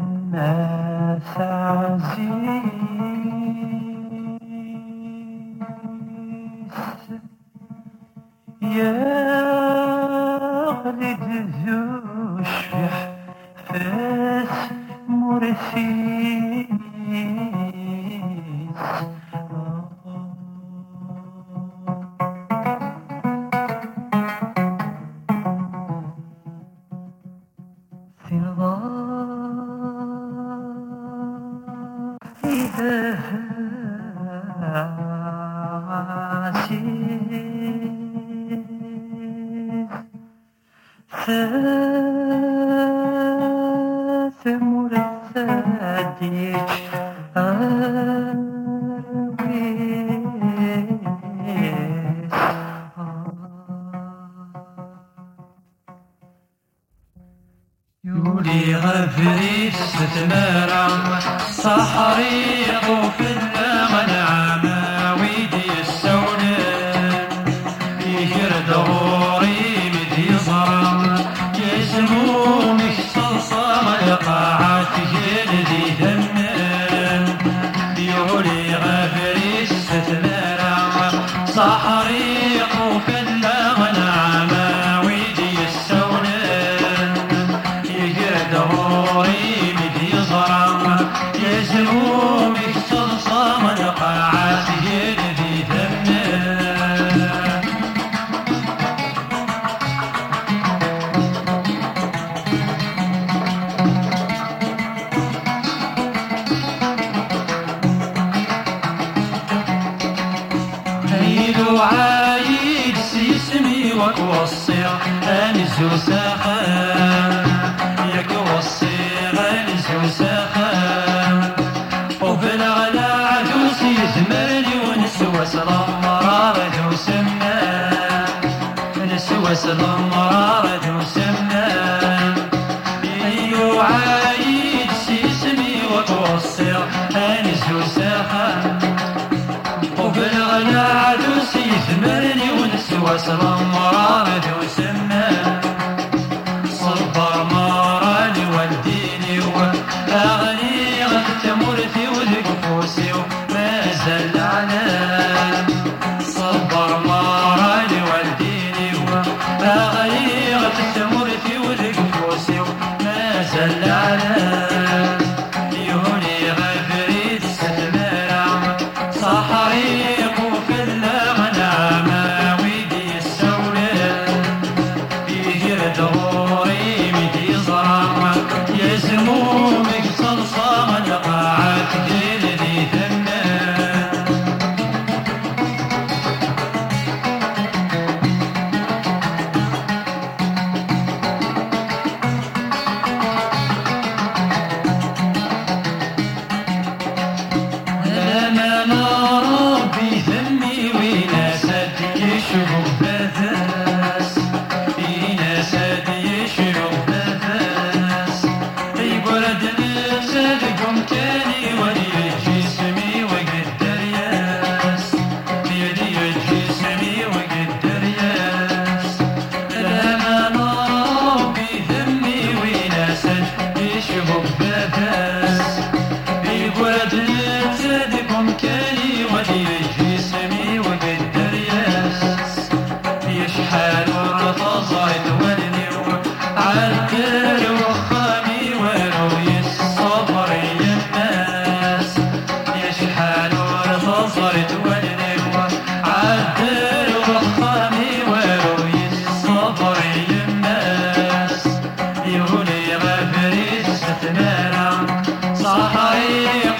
بالناس عزيز يا ولد ذو فاس مرسيل Sensiz غفريس ستمارا صحريق في المنعم صرم يزموم يختصم القاعات يلذي ثمن هيدو عايد سيسمي وسخان ياك وصي وسخان وفي الغلا عدوس يزمرني ونسوى سلام مرارة وسمان نسوى سلام مرارة سيسمي وكوصي أنس وسخان وبالغلا عدوس يثمرني ونسوى And I. يشحال ورطزايد ولني عالدار وخامي وروي الصبر الناس يهوني غفري ستمارا صحيح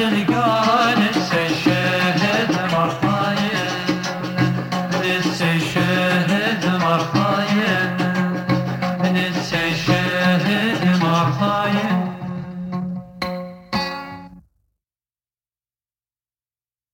Jenny